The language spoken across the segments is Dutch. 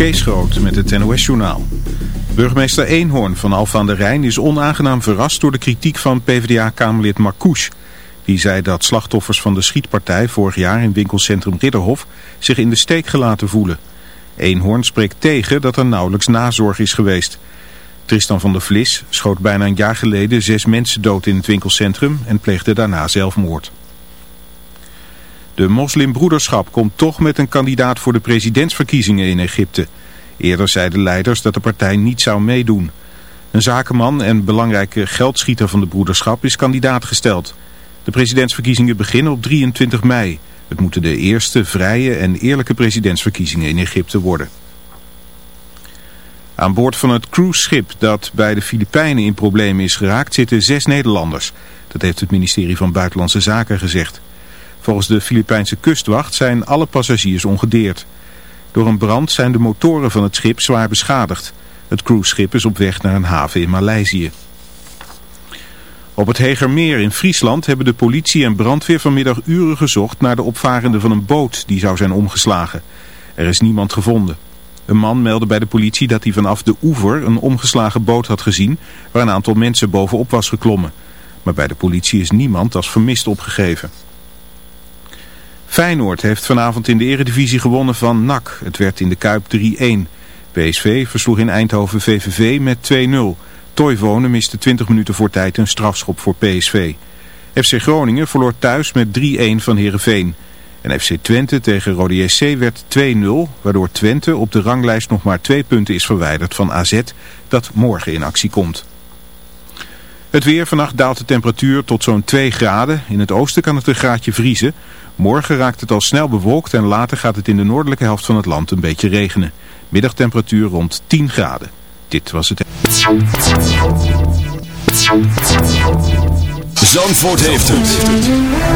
Kees Groot met het NOS-journaal. Burgemeester Eenhoorn van Alphen aan de Rijn is onaangenaam verrast door de kritiek van PvdA-kamerlid Marcouch. Die zei dat slachtoffers van de schietpartij vorig jaar in winkelcentrum Ridderhof zich in de steek gelaten voelen. Eenhoorn spreekt tegen dat er nauwelijks nazorg is geweest. Tristan van der Vlis schoot bijna een jaar geleden zes mensen dood in het winkelcentrum en pleegde daarna zelfmoord. De moslimbroederschap komt toch met een kandidaat voor de presidentsverkiezingen in Egypte. Eerder zeiden leiders dat de partij niet zou meedoen. Een zakenman en belangrijke geldschieter van de broederschap is kandidaat gesteld. De presidentsverkiezingen beginnen op 23 mei. Het moeten de eerste vrije en eerlijke presidentsverkiezingen in Egypte worden. Aan boord van het cruiseschip dat bij de Filipijnen in problemen is geraakt zitten zes Nederlanders. Dat heeft het ministerie van Buitenlandse Zaken gezegd. Volgens de Filipijnse kustwacht zijn alle passagiers ongedeerd. Door een brand zijn de motoren van het schip zwaar beschadigd. Het cruiseschip is op weg naar een haven in Maleisië. Op het Hegermeer in Friesland hebben de politie en brandweer vanmiddag uren gezocht naar de opvarende van een boot die zou zijn omgeslagen. Er is niemand gevonden. Een man meldde bij de politie dat hij vanaf de oever een omgeslagen boot had gezien waar een aantal mensen bovenop was geklommen. Maar bij de politie is niemand als vermist opgegeven. Feyenoord heeft vanavond in de eredivisie gewonnen van NAC. Het werd in de Kuip 3-1. PSV versloeg in Eindhoven VVV met 2-0. Toivonen miste 20 minuten voor tijd een strafschop voor PSV. FC Groningen verloor thuis met 3-1 van Heerenveen. En FC Twente tegen Rode JC werd 2-0, waardoor Twente op de ranglijst nog maar twee punten is verwijderd van AZ, dat morgen in actie komt. Het weer, vannacht daalt de temperatuur tot zo'n 2 graden. In het oosten kan het een graadje vriezen. Morgen raakt het al snel bewolkt en later gaat het in de noordelijke helft van het land een beetje regenen. Middagtemperatuur rond 10 graden. Dit was het... Zandvoort heeft het.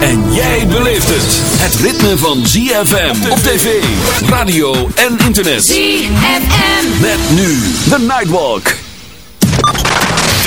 En jij beleeft het. Het ritme van ZFM op tv, radio en internet. ZFM. Met nu de Nightwalk.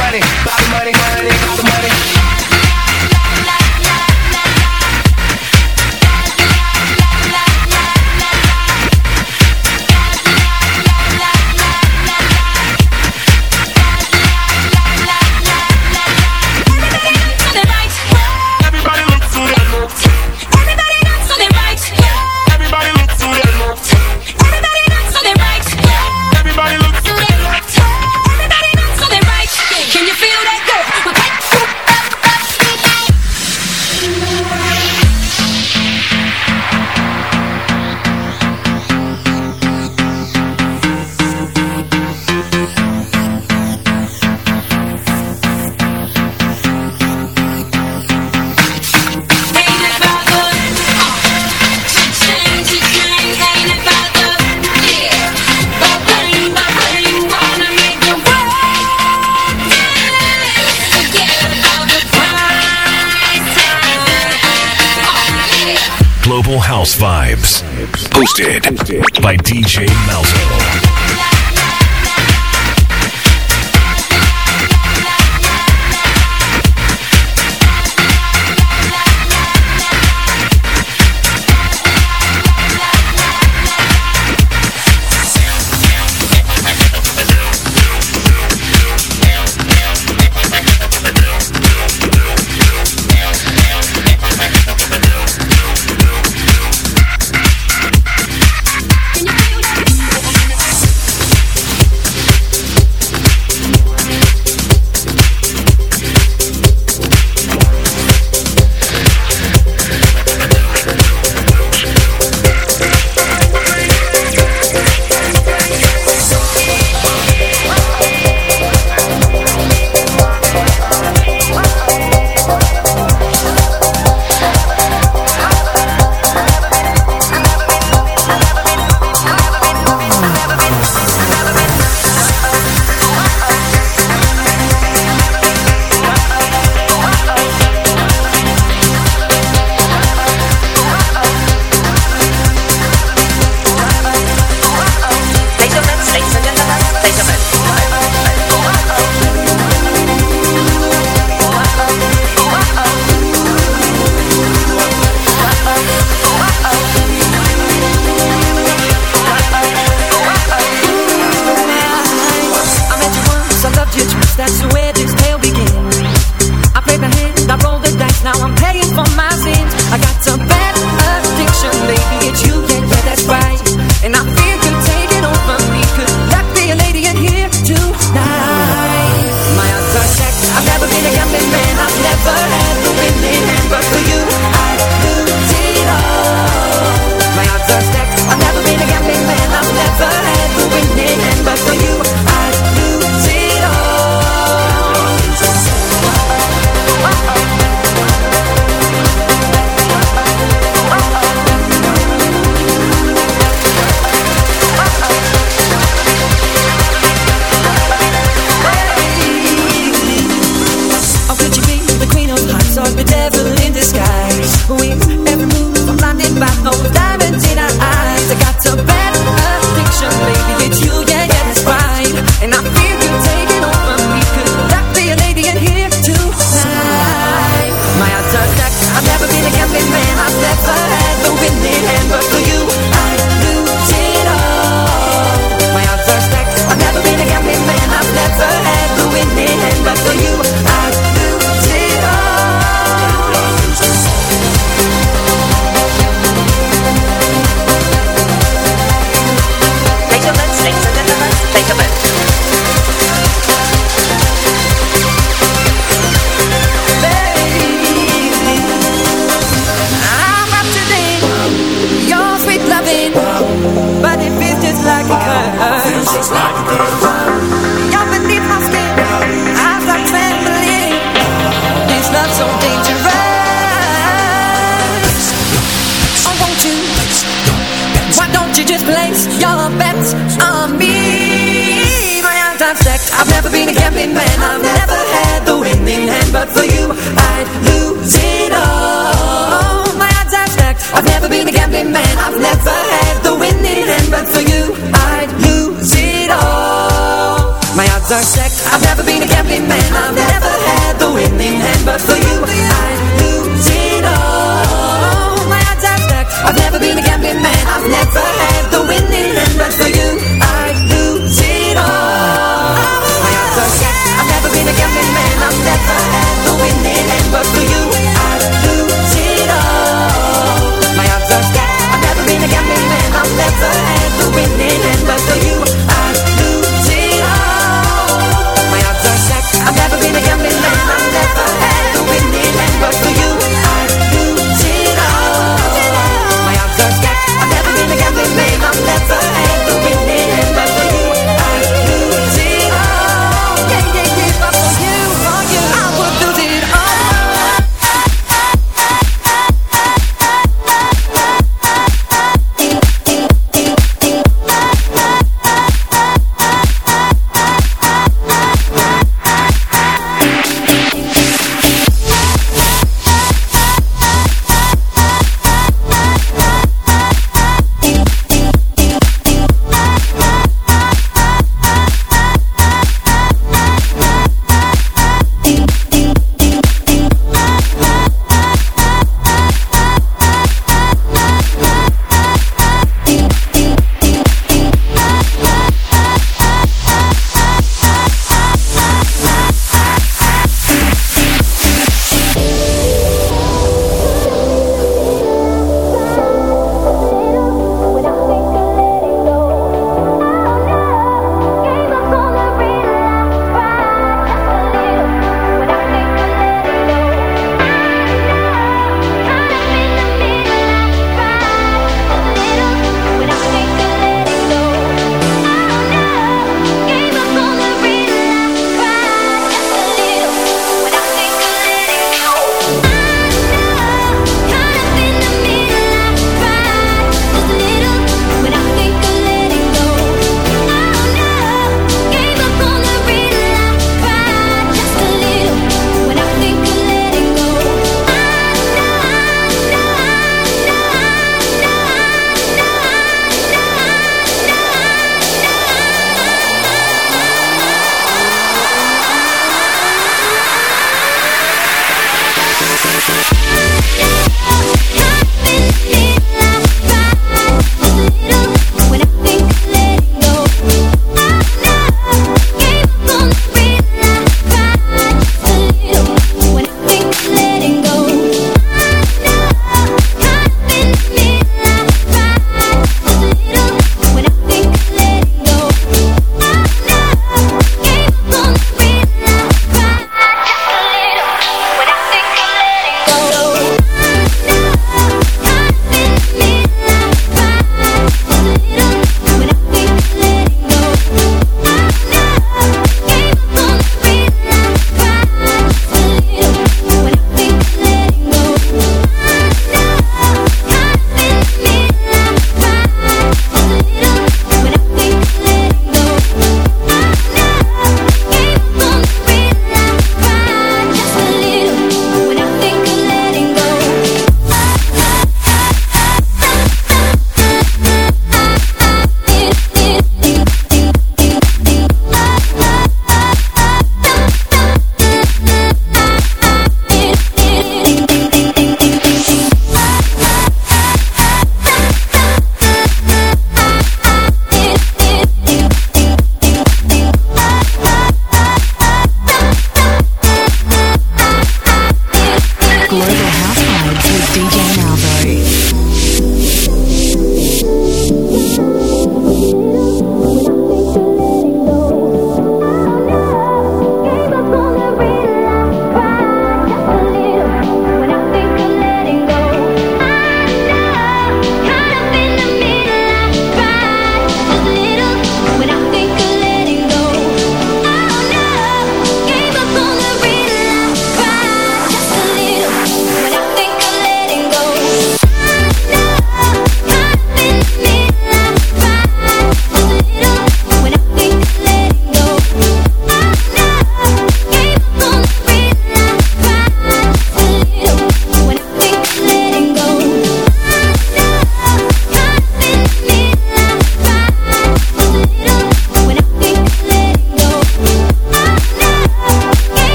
money, body money, money.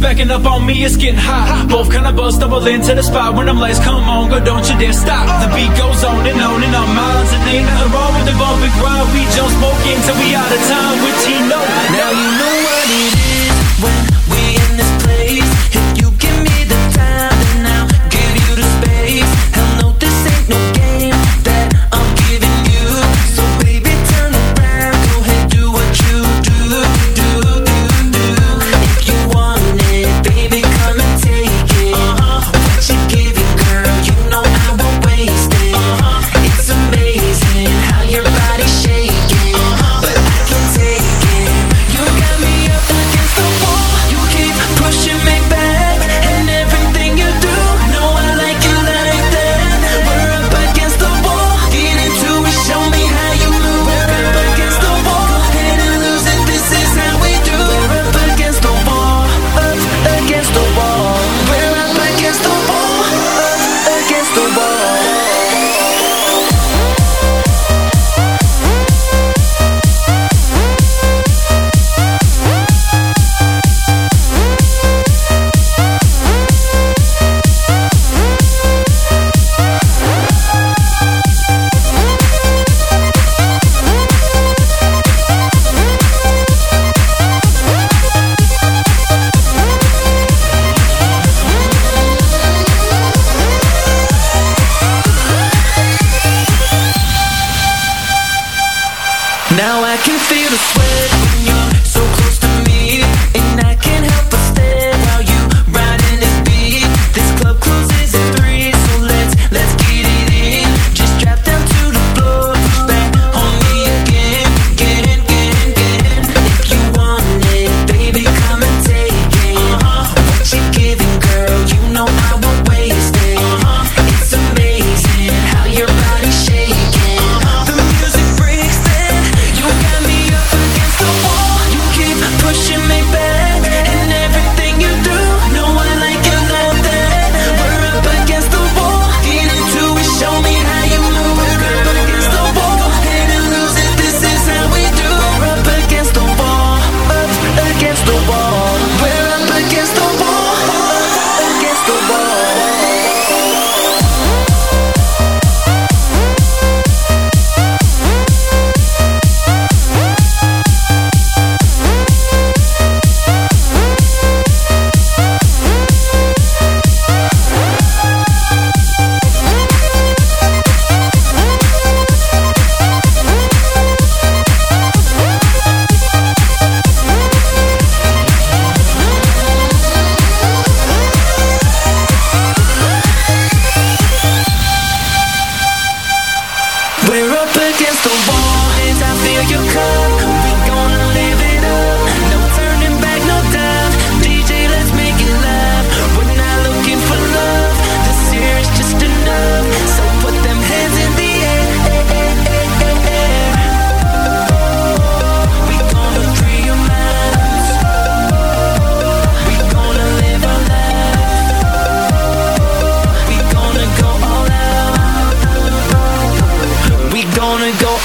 Backing up on me, it's getting hot. Both kind of both stumble into the spot when I'm last, come on, girl, don't you dare stop. The beat goes on and on in our minds, and ain't nothing wrong with the bump and grind. We jump smoking till we out of time with Tino. Now you know. Now I can feel the sweat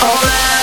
All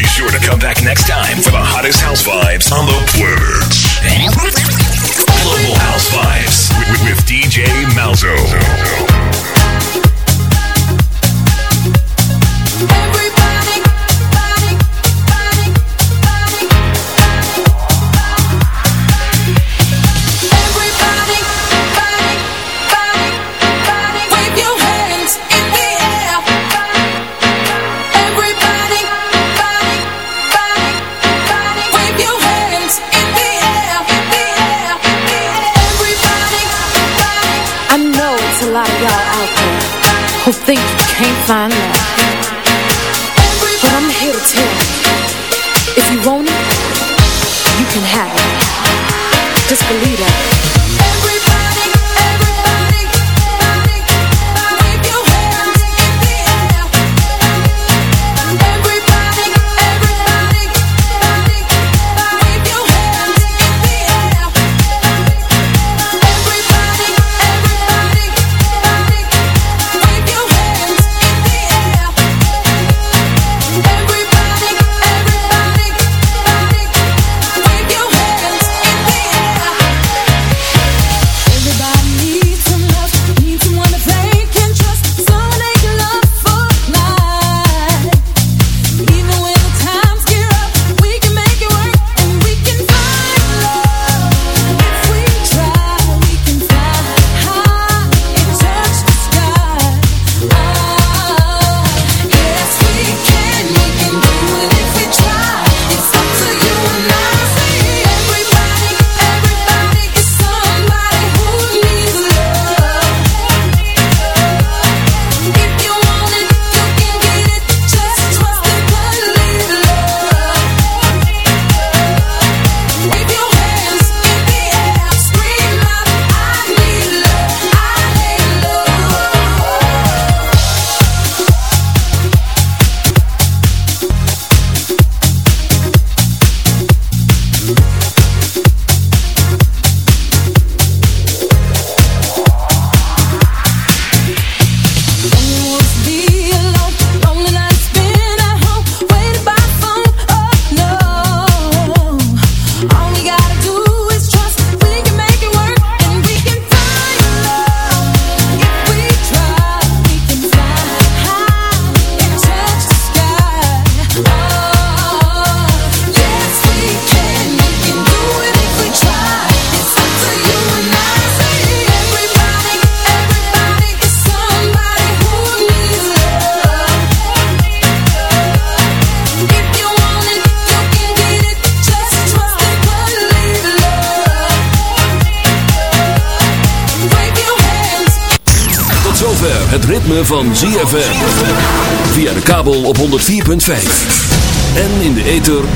Be sure